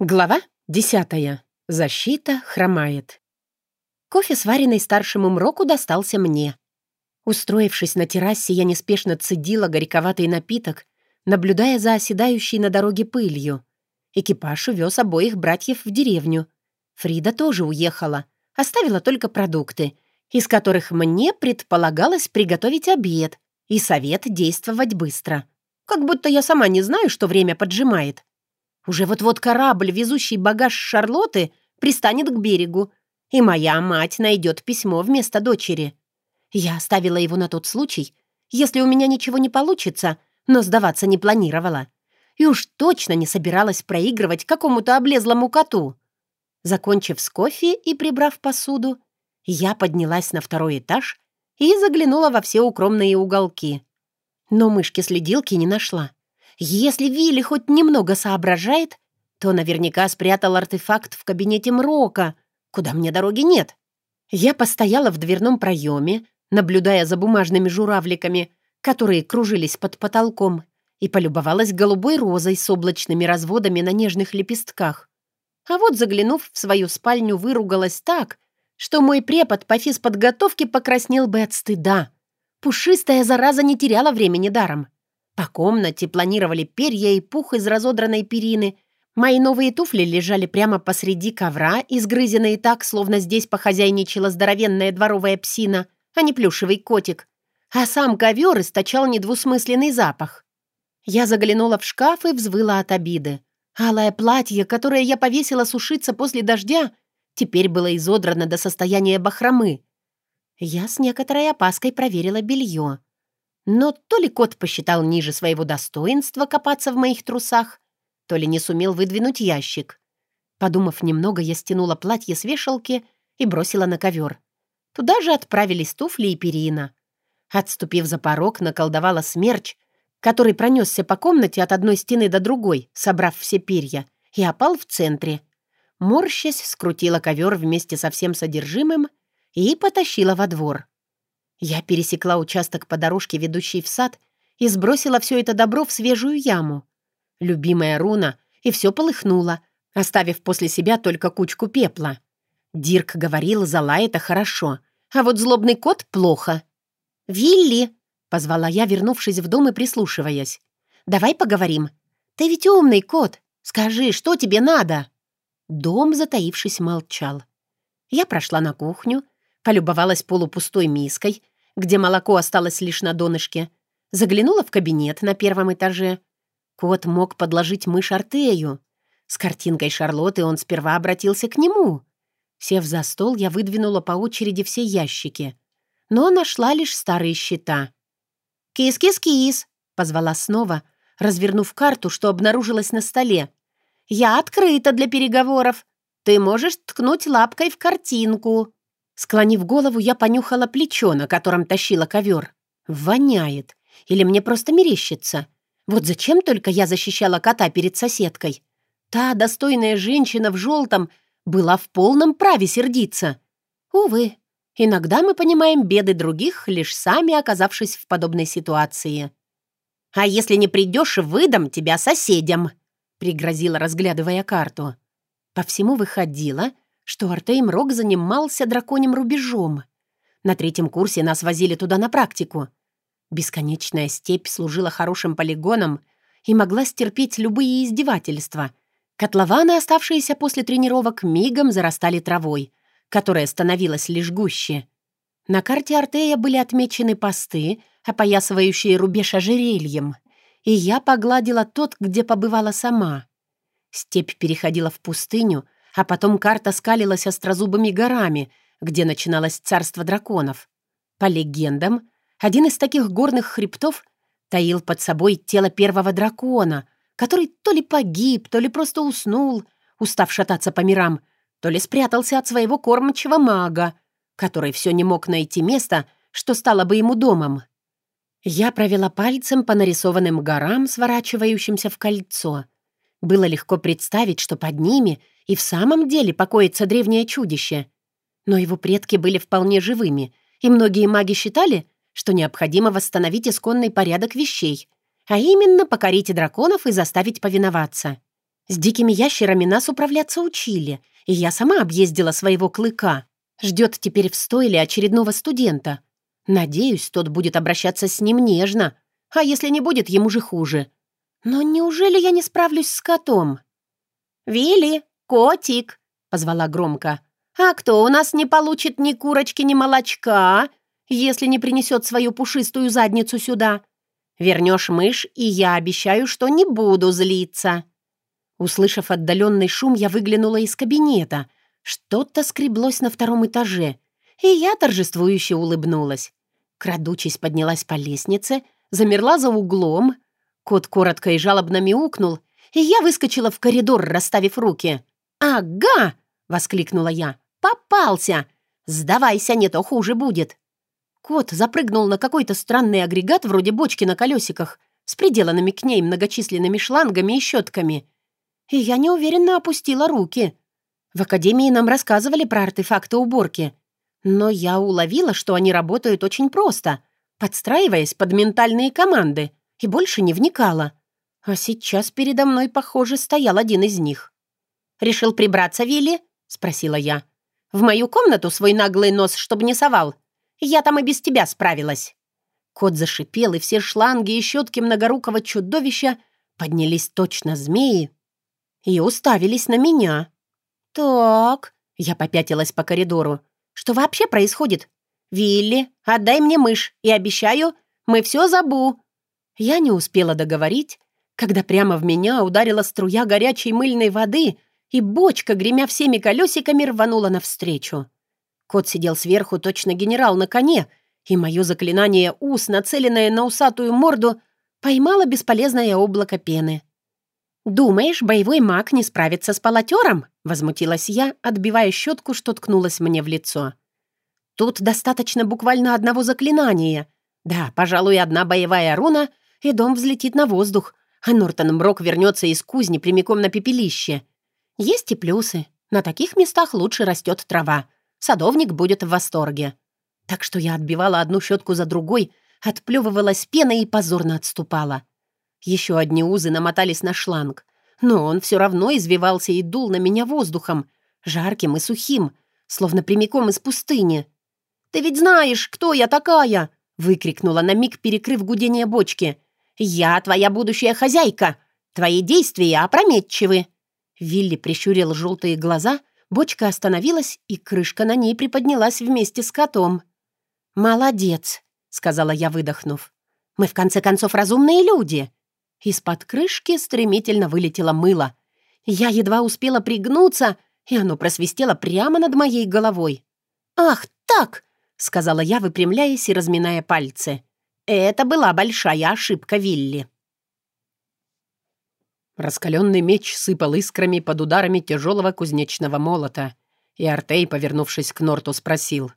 Глава десятая. Защита хромает. Кофе, сваренный старшему мроку, достался мне. Устроившись на террасе, я неспешно цедила горьковатый напиток, наблюдая за оседающей на дороге пылью. Экипаж увез обоих братьев в деревню. Фрида тоже уехала, оставила только продукты, из которых мне предполагалось приготовить обед и совет действовать быстро. Как будто я сама не знаю, что время поджимает. Уже вот-вот корабль, везущий багаж Шарлотты, пристанет к берегу, и моя мать найдет письмо вместо дочери. Я оставила его на тот случай, если у меня ничего не получится, но сдаваться не планировала. И уж точно не собиралась проигрывать какому-то облезлому коту. Закончив с кофе и прибрав посуду, я поднялась на второй этаж и заглянула во все укромные уголки. Но мышки-следилки не нашла. Если Вилли хоть немного соображает, то наверняка спрятал артефакт в кабинете Мрока, куда мне дороги нет. Я постояла в дверном проеме, наблюдая за бумажными журавликами, которые кружились под потолком, и полюбовалась голубой розой с облачными разводами на нежных лепестках. А вот, заглянув в свою спальню, выругалась так, что мой препод по физподготовке покраснел бы от стыда. Пушистая зараза не теряла времени даром. По комнате планировали перья и пух из разодранной перины. Мои новые туфли лежали прямо посреди ковра, изгрызенные так, словно здесь похозяйничала здоровенная дворовая псина, а не плюшевый котик. А сам ковер источал недвусмысленный запах. Я заглянула в шкаф и взвыла от обиды. Алое платье, которое я повесила сушиться после дождя, теперь было изодрано до состояния бахромы. Я с некоторой опаской проверила белье. Но то ли кот посчитал ниже своего достоинства копаться в моих трусах, то ли не сумел выдвинуть ящик. Подумав немного, я стянула платье с вешалки и бросила на ковер. Туда же отправились туфли и перина. Отступив за порог, наколдовала смерч, который пронесся по комнате от одной стены до другой, собрав все перья, и опал в центре. Морщась, скрутила ковер вместе со всем содержимым и потащила во двор. Я пересекла участок по дорожке, ведущей в сад, и сбросила все это добро в свежую яму. Любимая руна, и все полыхнуло, оставив после себя только кучку пепла. Дирк говорил, зала это хорошо, а вот злобный кот — плохо. «Вилли!» — позвала я, вернувшись в дом и прислушиваясь. «Давай поговорим. Ты ведь умный кот. Скажи, что тебе надо?» Дом, затаившись, молчал. Я прошла на кухню, полюбовалась полупустой миской, где молоко осталось лишь на донышке, заглянула в кабинет на первом этаже. Кот мог подложить мышь Артею. С картинкой Шарлотты он сперва обратился к нему. Сев за стол, я выдвинула по очереди все ящики, но нашла лишь старые счета. «Кис-кис-кис!» — позвала снова, развернув карту, что обнаружилась на столе. «Я открыта для переговоров. Ты можешь ткнуть лапкой в картинку». Склонив голову, я понюхала плечо, на котором тащила ковер. Воняет. Или мне просто мерещится. Вот зачем только я защищала кота перед соседкой? Та достойная женщина в желтом была в полном праве сердиться. Увы, иногда мы понимаем беды других, лишь сами оказавшись в подобной ситуации. «А если не придешь, выдам тебя соседям», — пригрозила, разглядывая карту. По всему выходило, что Артейм Рок занимался драконьим рубежом. На третьем курсе нас возили туда на практику. Бесконечная степь служила хорошим полигоном и могла стерпеть любые издевательства. Котлованы, оставшиеся после тренировок, мигом зарастали травой, которая становилась лишь гуще. На карте Артея были отмечены посты, опоясывающие рубеж ожерельем, и я погладила тот, где побывала сама. Степь переходила в пустыню — а потом карта скалилась острозубыми горами, где начиналось царство драконов. По легендам, один из таких горных хребтов таил под собой тело первого дракона, который то ли погиб, то ли просто уснул, устав шататься по мирам, то ли спрятался от своего кормчего мага, который все не мог найти место, что стало бы ему домом. Я провела пальцем по нарисованным горам, сворачивающимся в кольцо. Было легко представить, что под ними — и в самом деле покоится древнее чудище. Но его предки были вполне живыми, и многие маги считали, что необходимо восстановить исконный порядок вещей, а именно покорить драконов и заставить повиноваться. С дикими ящерами нас управляться учили, и я сама объездила своего клыка. Ждет теперь в стойле очередного студента. Надеюсь, тот будет обращаться с ним нежно, а если не будет, ему же хуже. Но неужели я не справлюсь с котом? «Вилли, котик!» — позвала громко. «А кто у нас не получит ни курочки, ни молочка, если не принесет свою пушистую задницу сюда? Вернешь мышь, и я обещаю, что не буду злиться». Услышав отдаленный шум, я выглянула из кабинета. Что-то скреблось на втором этаже, и я торжествующе улыбнулась. Крадучись, поднялась по лестнице, замерла за углом. Кот коротко и жалобно мяукнул, и я выскочила в коридор, расставив руки. «Ага!» — воскликнула я. «Попался! Сдавайся, не то хуже будет!» Кот запрыгнул на какой-то странный агрегат вроде бочки на колесиках с приделанными к ней многочисленными шлангами и щетками. И я неуверенно опустила руки. В академии нам рассказывали про артефакты уборки. Но я уловила, что они работают очень просто, подстраиваясь под ментальные команды, и больше не вникала. А сейчас передо мной, похоже, стоял один из них. «Решил прибраться, Вилли?» — спросила я. «В мою комнату свой наглый нос, чтобы не совал. Я там и без тебя справилась». Кот зашипел, и все шланги и щетки многорукого чудовища поднялись точно змеи и уставились на меня. «Так...» — я попятилась по коридору. «Что вообще происходит? Вилли, отдай мне мышь, и обещаю, мы все забу». Я не успела договорить, когда прямо в меня ударила струя горячей мыльной воды, и бочка, гремя всеми колесиками, рванула навстречу. Кот сидел сверху, точно генерал на коне, и мое заклинание ус, нацеленное на усатую морду, поймало бесполезное облако пены. «Думаешь, боевой маг не справится с полотером?» — возмутилась я, отбивая щетку, что ткнулась мне в лицо. «Тут достаточно буквально одного заклинания. Да, пожалуй, одна боевая руна, и дом взлетит на воздух, а Нортон Мрок вернется из кузни прямиком на пепелище. Есть и плюсы. На таких местах лучше растет трава. Садовник будет в восторге. Так что я отбивала одну щетку за другой, отплевывалась пеной и позорно отступала. Еще одни узы намотались на шланг. Но он все равно извивался и дул на меня воздухом, жарким и сухим, словно прямиком из пустыни. «Ты ведь знаешь, кто я такая!» — выкрикнула на миг, перекрыв гудение бочки. «Я твоя будущая хозяйка. Твои действия опрометчивы». Вилли прищурил желтые глаза, бочка остановилась, и крышка на ней приподнялась вместе с котом. «Молодец», — сказала я, выдохнув. «Мы, в конце концов, разумные люди». Из-под крышки стремительно вылетело мыло. Я едва успела пригнуться, и оно просвистело прямо над моей головой. «Ах, так!» — сказала я, выпрямляясь и разминая пальцы. Это была большая ошибка Вилли. Раскаленный меч сыпал искрами под ударами тяжелого кузнечного молота, и Артей, повернувшись к Норту, спросил.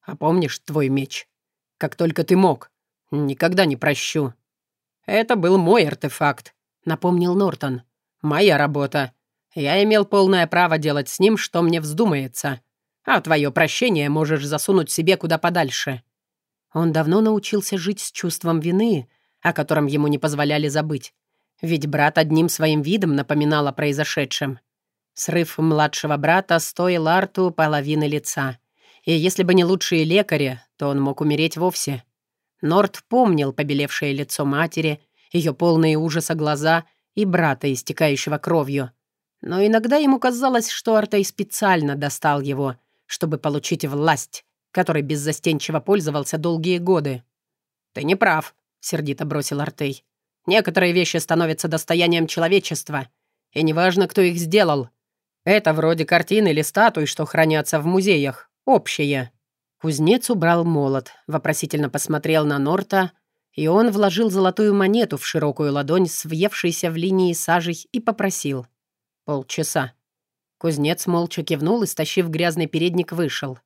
«А помнишь твой меч? Как только ты мог. Никогда не прощу». «Это был мой артефакт», — напомнил Нортон. «Моя работа. Я имел полное право делать с ним, что мне вздумается. А твое прощение можешь засунуть себе куда подальше». Он давно научился жить с чувством вины, о котором ему не позволяли забыть. Ведь брат одним своим видом напоминал о произошедшем. Срыв младшего брата стоил Арту половины лица. И если бы не лучшие лекари, то он мог умереть вовсе. Норт помнил побелевшее лицо матери, ее полные ужаса глаза и брата, истекающего кровью. Но иногда ему казалось, что Артай специально достал его, чтобы получить власть, которой беззастенчиво пользовался долгие годы. «Ты не прав», — сердито бросил Артей. «Некоторые вещи становятся достоянием человечества, и неважно, кто их сделал. Это вроде картин или статуй, что хранятся в музеях. Общее». Кузнец убрал молот, вопросительно посмотрел на Норта, и он вложил золотую монету в широкую ладонь с въевшейся в линии сажей и попросил. «Полчаса». Кузнец молча кивнул и, стащив грязный передник, вышел.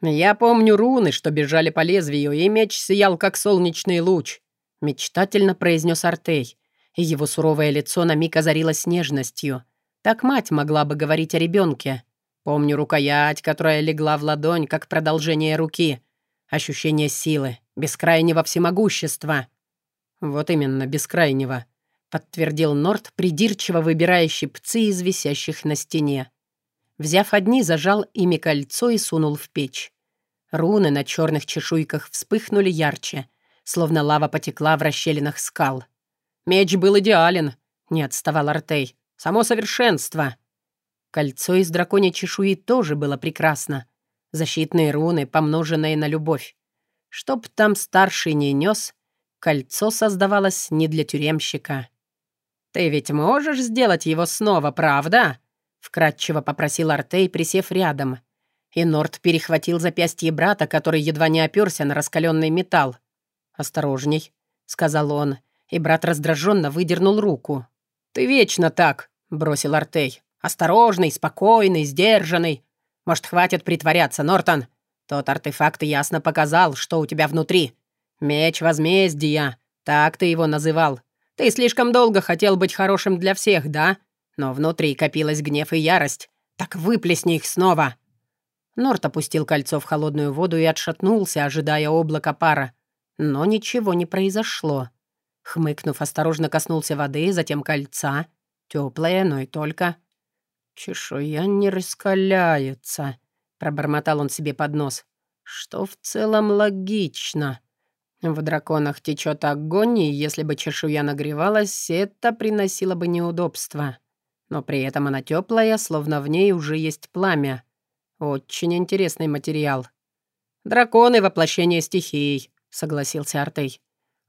«Я помню руны, что бежали по лезвию, и меч сиял, как солнечный луч», — мечтательно произнес Артей, и его суровое лицо на миг озарилось нежностью. Так мать могла бы говорить о ребенке. Помню рукоять, которая легла в ладонь, как продолжение руки. Ощущение силы, бескрайнего всемогущества. Вот именно, бескрайнего. — подтвердил Норт, придирчиво выбирая щипцы из висящих на стене. Взяв одни, зажал ими кольцо и сунул в печь. Руны на черных чешуйках вспыхнули ярче, словно лава потекла в расщелинах скал. «Меч был идеален», — не отставал Артей. «Само совершенство». Кольцо из драконьей чешуи тоже было прекрасно. Защитные руны, помноженные на любовь. Чтоб там старший не нес, кольцо создавалось не для тюремщика. «Ты ведь можешь сделать его снова, правда?» — вкратчиво попросил Артей, присев рядом. И Норт перехватил запястье брата, который едва не оперся на раскаленный металл. «Осторожней», — сказал он, и брат раздраженно выдернул руку. «Ты вечно так», — бросил Артей. «Осторожный, спокойный, сдержанный. Может, хватит притворяться, Нортон? Тот артефакт ясно показал, что у тебя внутри. Меч возмездия, так ты его называл. Ты слишком долго хотел быть хорошим для всех, да? Но внутри копилась гнев и ярость. Так выплесни их снова!» Норт опустил кольцо в холодную воду и отшатнулся, ожидая облака пара. Но ничего не произошло. Хмыкнув, осторожно коснулся воды, затем кольца. Теплое, но и только. «Чешуя не раскаляется», — пробормотал он себе под нос. «Что в целом логично. В драконах течет огонь, и если бы чешуя нагревалась, это приносило бы неудобства. Но при этом она теплая, словно в ней уже есть пламя. Очень интересный материал. «Драконы — воплощение стихий», — согласился Артей.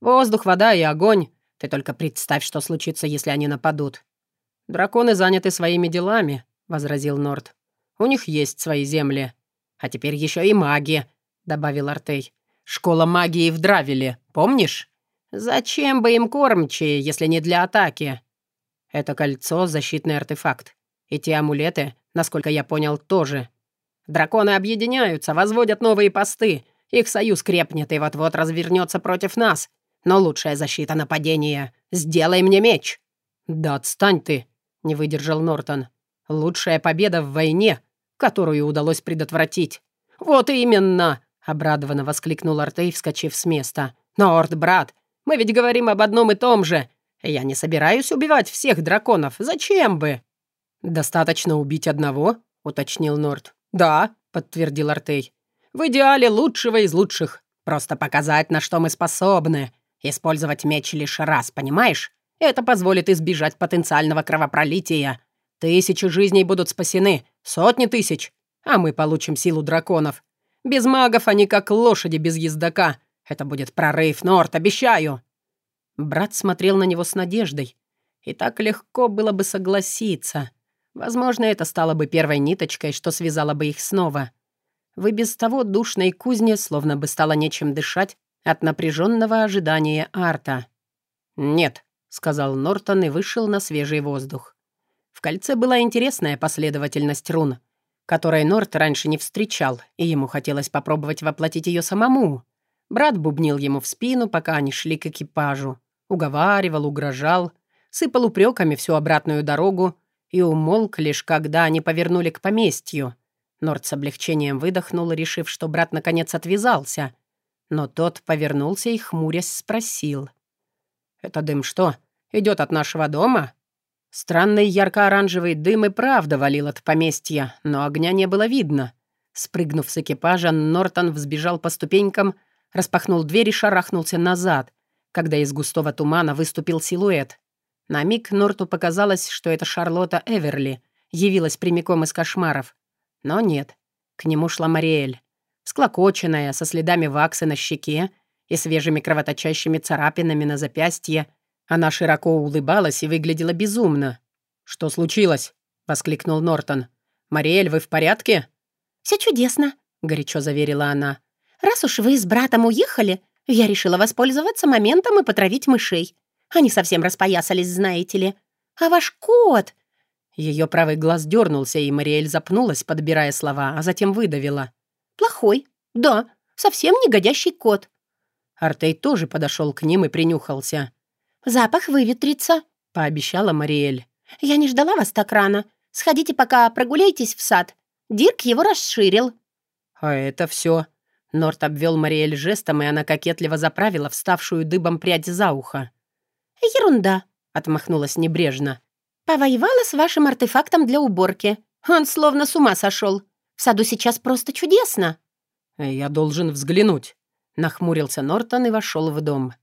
«Воздух, вода и огонь. Ты только представь, что случится, если они нападут». «Драконы заняты своими делами», — возразил Норд. «У них есть свои земли. А теперь еще и маги», — добавил Артей. «Школа магии в Дравеле, помнишь? Зачем бы им кормчие, если не для атаки?» «Это кольцо — защитный артефакт. И те амулеты, насколько я понял, тоже. Драконы объединяются, возводят новые посты. Их союз крепнет и вот-вот развернется против нас. Но лучшая защита нападения — сделай мне меч!» «Да отстань ты!» — не выдержал Нортон. «Лучшая победа в войне, которую удалось предотвратить». «Вот именно!» — обрадованно воскликнул Артей, вскочив с места. «Норт, брат, мы ведь говорим об одном и том же. Я не собираюсь убивать всех драконов. Зачем бы?» «Достаточно убить одного?» — уточнил Норт. «Да», — подтвердил Артей. «В идеале лучшего из лучших. Просто показать, на что мы способны. Использовать меч лишь раз, понимаешь? Это позволит избежать потенциального кровопролития. Тысячи жизней будут спасены, сотни тысяч. А мы получим силу драконов. Без магов они как лошади без ездока. Это будет прорыв, Норт, обещаю». Брат смотрел на него с надеждой. И так легко было бы согласиться. Возможно, это стало бы первой ниточкой, что связало бы их снова. В и без того душной кузне словно бы стало нечем дышать от напряженного ожидания арта. «Нет», — сказал Нортон и вышел на свежий воздух. В кольце была интересная последовательность рун, которой Норт раньше не встречал, и ему хотелось попробовать воплотить ее самому. Брат бубнил ему в спину, пока они шли к экипажу. Уговаривал, угрожал, сыпал упреками всю обратную дорогу, и умолк лишь, когда они повернули к поместью. Норд с облегчением выдохнул, решив, что брат наконец отвязался. Но тот повернулся и, хмурясь, спросил. «Это дым что, идет от нашего дома?» Странный ярко-оранжевый дым и правда валил от поместья, но огня не было видно. Спрыгнув с экипажа, Нортон взбежал по ступенькам, распахнул дверь и шарахнулся назад, когда из густого тумана выступил силуэт. На миг Норту показалось, что это Шарлотта Эверли явилась прямиком из кошмаров. Но нет. К нему шла Мариэль. Склокоченная, со следами ваксы на щеке и свежими кровоточащими царапинами на запястье, она широко улыбалась и выглядела безумно. «Что случилось?» — воскликнул Нортон. «Мариэль, вы в порядке?» «Все чудесно», — горячо заверила она. «Раз уж вы с братом уехали, я решила воспользоваться моментом и потравить мышей. Они совсем распоясались, знаете ли. А ваш кот...» Ее правый глаз дернулся, и Мариэль запнулась, подбирая слова, а затем выдавила. «Плохой. Да, совсем негодящий кот». Артей тоже подошел к ним и принюхался. «Запах выветрится», — пообещала Мариэль. «Я не ждала вас так рано. Сходите пока прогуляйтесь в сад. Дирк его расширил». «А это все. Норт обвел Мариэль жестом, и она кокетливо заправила вставшую дыбом прядь за ухо. «Ерунда», — отмахнулась небрежно. «Повоевала с вашим артефактом для уборки. Он словно с ума сошел. В саду сейчас просто чудесно». «Я должен взглянуть», — нахмурился Нортон и вошел в дом.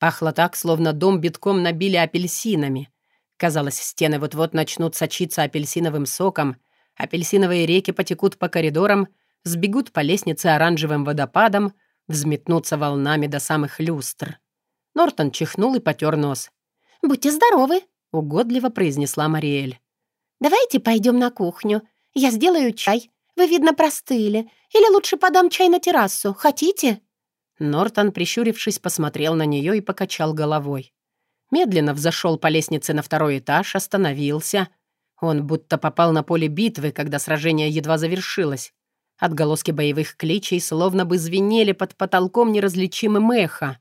Пахло так, словно дом битком набили апельсинами. Казалось, стены вот-вот начнут сочиться апельсиновым соком, апельсиновые реки потекут по коридорам, сбегут по лестнице оранжевым водопадом, взметнутся волнами до самых люстр. Нортон чихнул и потер нос. «Будьте здоровы», — угодливо произнесла Мариэль. «Давайте пойдем на кухню. Я сделаю чай. Вы, видно, простыли. Или лучше подам чай на террасу. Хотите?» Нортон, прищурившись, посмотрел на нее и покачал головой. Медленно взошел по лестнице на второй этаж, остановился. Он будто попал на поле битвы, когда сражение едва завершилось. Отголоски боевых кличей словно бы звенели под потолком неразличимым эхо,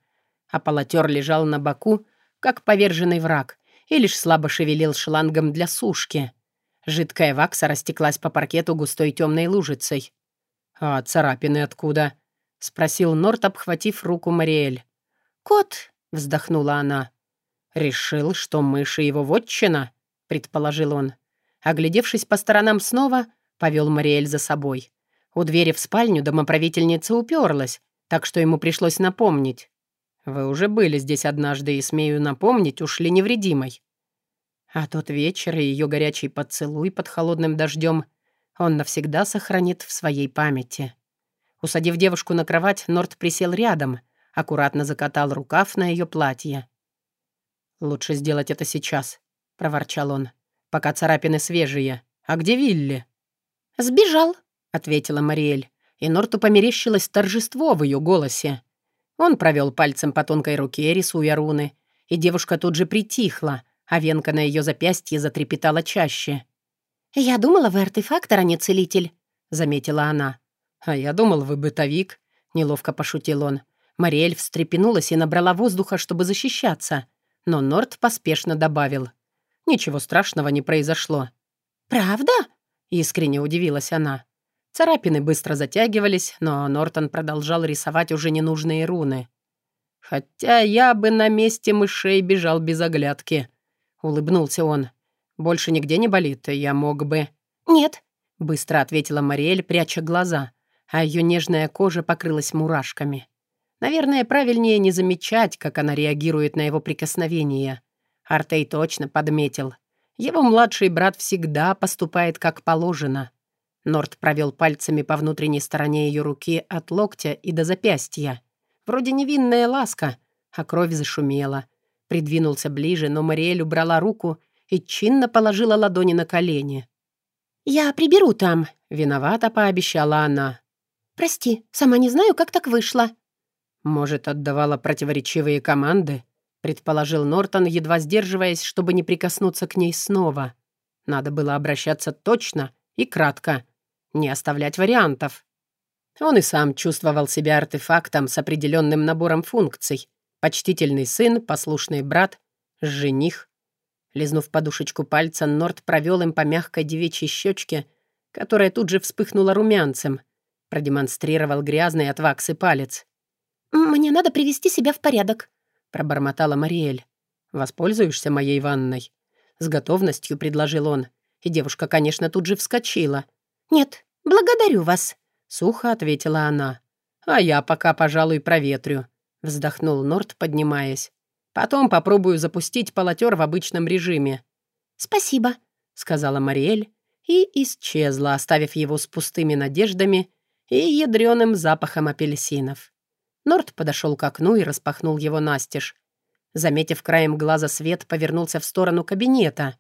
а полотер лежал на боку, как поверженный враг, и лишь слабо шевелил шлангом для сушки. Жидкая вакса растеклась по паркету густой темной лужицей. «А царапины откуда?» — спросил Норт, обхватив руку Мариэль. «Кот», — вздохнула она. «Решил, что мыши его вотчина?» — предположил он. Оглядевшись по сторонам снова, повел Мариэль за собой. У двери в спальню домоправительница уперлась, так что ему пришлось напомнить. «Вы уже были здесь однажды, и, смею напомнить, ушли невредимой». А тот вечер и ее горячий поцелуй под холодным дождем он навсегда сохранит в своей памяти. Усадив девушку на кровать, Норт присел рядом, аккуратно закатал рукав на ее платье. «Лучше сделать это сейчас», — проворчал он, — «пока царапины свежие. А где Вилли?» «Сбежал», — ответила Мариэль, и Норту померещилось торжество в ее голосе. Он провел пальцем по тонкой руке, рисуя руны, и девушка тут же притихла, а венка на ее запястье затрепетала чаще. «Я думала, вы артефактор, а не целитель», — заметила она. «А я думал, вы бытовик», — неловко пошутил он. Мариэль встрепенулась и набрала воздуха, чтобы защищаться. Но Норт поспешно добавил. «Ничего страшного не произошло». «Правда?» — искренне удивилась она. Царапины быстро затягивались, но Нортон продолжал рисовать уже ненужные руны. «Хотя я бы на месте мышей бежал без оглядки», — улыбнулся он. «Больше нигде не болит, я мог бы...» «Нет», — быстро ответила Мариэль, пряча глаза а ее нежная кожа покрылась мурашками. Наверное, правильнее не замечать, как она реагирует на его прикосновения. Артей точно подметил. Его младший брат всегда поступает как положено. Норт провел пальцами по внутренней стороне ее руки от локтя и до запястья. Вроде невинная ласка, а кровь зашумела. Придвинулся ближе, но Мариэль убрала руку и чинно положила ладони на колени. «Я приберу там», — виновата пообещала она. «Прости, сама не знаю, как так вышло». «Может, отдавала противоречивые команды?» — предположил Нортон, едва сдерживаясь, чтобы не прикоснуться к ней снова. Надо было обращаться точно и кратко, не оставлять вариантов. Он и сам чувствовал себя артефактом с определенным набором функций. Почтительный сын, послушный брат, жених. Лизнув подушечку пальца, Норт провел им по мягкой девичьей щечке, которая тут же вспыхнула румянцем — продемонстрировал грязный от ваксы палец. «Мне надо привести себя в порядок», — пробормотала Мариэль. «Воспользуешься моей ванной?» С готовностью предложил он, и девушка, конечно, тут же вскочила. «Нет, благодарю вас», — сухо ответила она. «А я пока, пожалуй, проветрю», — вздохнул Норт, поднимаясь. «Потом попробую запустить полотер в обычном режиме». «Спасибо», — сказала Мариэль и исчезла, оставив его с пустыми надеждами и ядреным запахом апельсинов. Норт подошел к окну и распахнул его настежь. Заметив краем глаза свет, повернулся в сторону кабинета.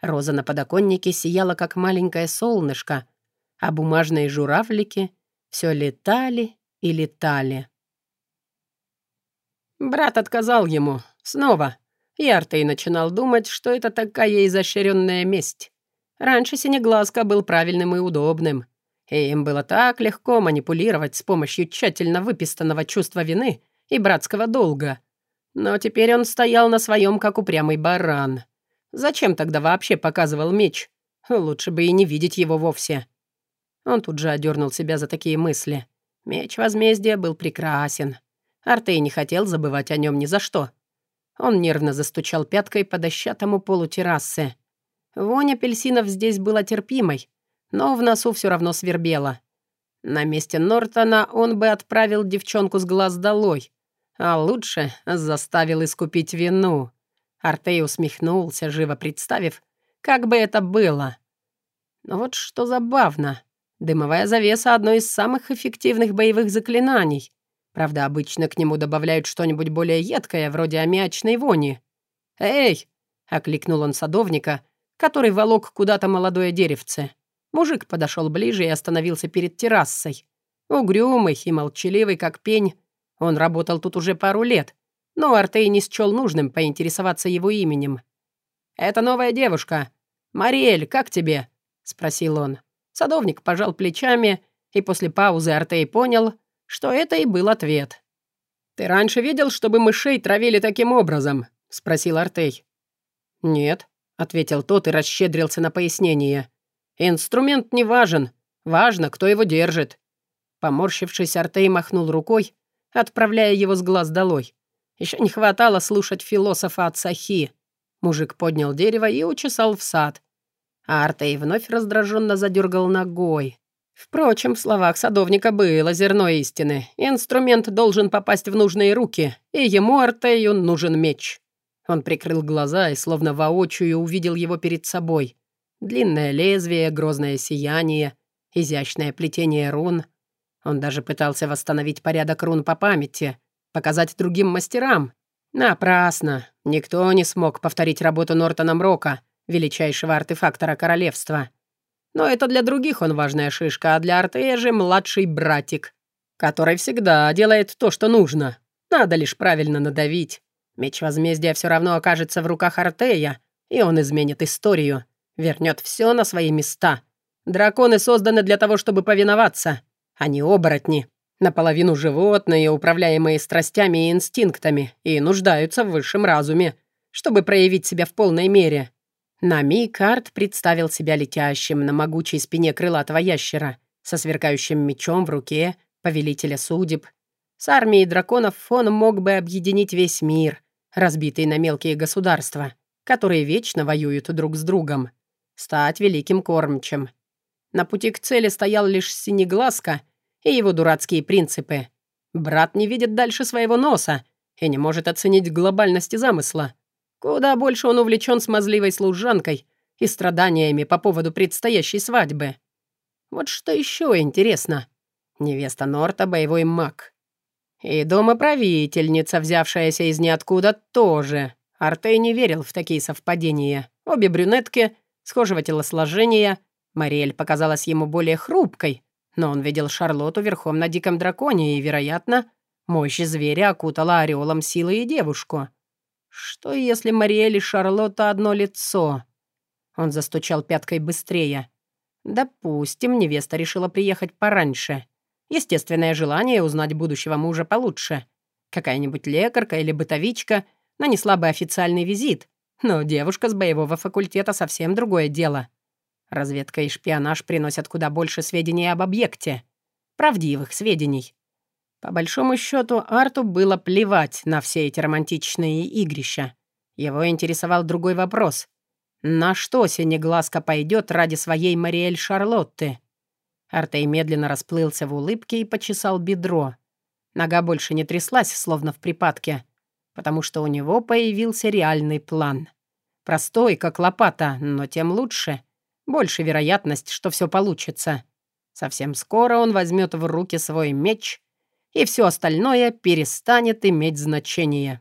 Роза на подоконнике сияла, как маленькое солнышко, а бумажные журавлики все летали и летали. Брат отказал ему. Снова. И Артей начинал думать, что это такая изощренная месть. Раньше Синеглазка был правильным и удобным и им было так легко манипулировать с помощью тщательно выпистанного чувства вины и братского долга. Но теперь он стоял на своем, как упрямый баран. Зачем тогда вообще показывал меч? Лучше бы и не видеть его вовсе. Он тут же одернул себя за такие мысли. Меч возмездия был прекрасен. Артей не хотел забывать о нем ни за что. Он нервно застучал пяткой по дощатому полу террасы. Вонь апельсинов здесь была терпимой, но в носу все равно свербело. На месте Нортона он бы отправил девчонку с глаз долой, а лучше заставил искупить вину. Артей усмехнулся, живо представив, как бы это было. Но вот что забавно. Дымовая завеса — одно из самых эффективных боевых заклинаний. Правда, обычно к нему добавляют что-нибудь более едкое, вроде аммиачной вони. «Эй!» — окликнул он садовника, который волок куда-то молодое деревце. Мужик подошел ближе и остановился перед террасой. Угрюмый и молчаливый, как пень. Он работал тут уже пару лет, но Артей не счел нужным поинтересоваться его именем. «Это новая девушка. Мариэль, как тебе?» — спросил он. Садовник пожал плечами, и после паузы Артей понял, что это и был ответ. «Ты раньше видел, чтобы мышей травили таким образом?» — спросил Артей. «Нет», — ответил тот и расщедрился на пояснение. «Инструмент не важен. Важно, кто его держит». Поморщившись, Артей махнул рукой, отправляя его с глаз долой. Еще не хватало слушать философа от Сахи. Мужик поднял дерево и учесал в сад. Артей вновь раздраженно задергал ногой. Впрочем, в словах садовника было зерно истины. Инструмент должен попасть в нужные руки, и ему, Артею, нужен меч. Он прикрыл глаза и словно воочию увидел его перед собой. Длинное лезвие, грозное сияние, изящное плетение рун. Он даже пытался восстановить порядок рун по памяти, показать другим мастерам. Напрасно. Никто не смог повторить работу Нортона Мрока, величайшего артефактора королевства. Но это для других он важная шишка, а для Артея же младший братик, который всегда делает то, что нужно. Надо лишь правильно надавить. Меч возмездия все равно окажется в руках Артея, и он изменит историю, вернет все на свои места. Драконы созданы для того, чтобы повиноваться, а не оборотни. Наполовину животные, управляемые страстями и инстинктами, и нуждаются в высшем разуме, чтобы проявить себя в полной мере. На миг Арт представил себя летящим на могучей спине крылатого ящера, со сверкающим мечом в руке, повелителя судеб. С армией драконов он мог бы объединить весь мир, разбитый на мелкие государства, которые вечно воюют друг с другом, стать великим кормчем. На пути к цели стоял лишь Синеглазка и его дурацкие принципы. Брат не видит дальше своего носа и не может оценить глобальности замысла. Куда больше он увлечен смазливой служанкой и страданиями по поводу предстоящей свадьбы. Вот что еще интересно. Невеста Норта — боевой маг. И домоправительница, взявшаяся из ниоткуда, тоже. Артей не верил в такие совпадения. Обе брюнетки, схожего телосложения. Мариэль показалась ему более хрупкой, но он видел Шарлотту верхом на диком драконе, и, вероятно, мощь зверя окутала ореолом силы и девушку. Что, если Мариэль и Шарлотта одно лицо? Он застучал пяткой быстрее. Допустим, невеста решила приехать пораньше. Естественное желание узнать будущего мужа получше. Какая-нибудь лекарка или бытовичка нанесла бы официальный визит, но девушка с боевого факультета совсем другое дело. Разведка и шпионаж приносят куда больше сведений об объекте. Правдивых сведений. По большому счету, Арту было плевать на все эти романтичные игрища. Его интересовал другой вопрос. На что Синеглазка пойдет ради своей Мариэль Шарлотты? Артей медленно расплылся в улыбке и почесал бедро. Нога больше не тряслась, словно в припадке, потому что у него появился реальный план. Простой, как лопата, но тем лучше. Больше вероятность, что все получится. Совсем скоро он возьмет в руки свой меч — и все остальное перестанет иметь значение.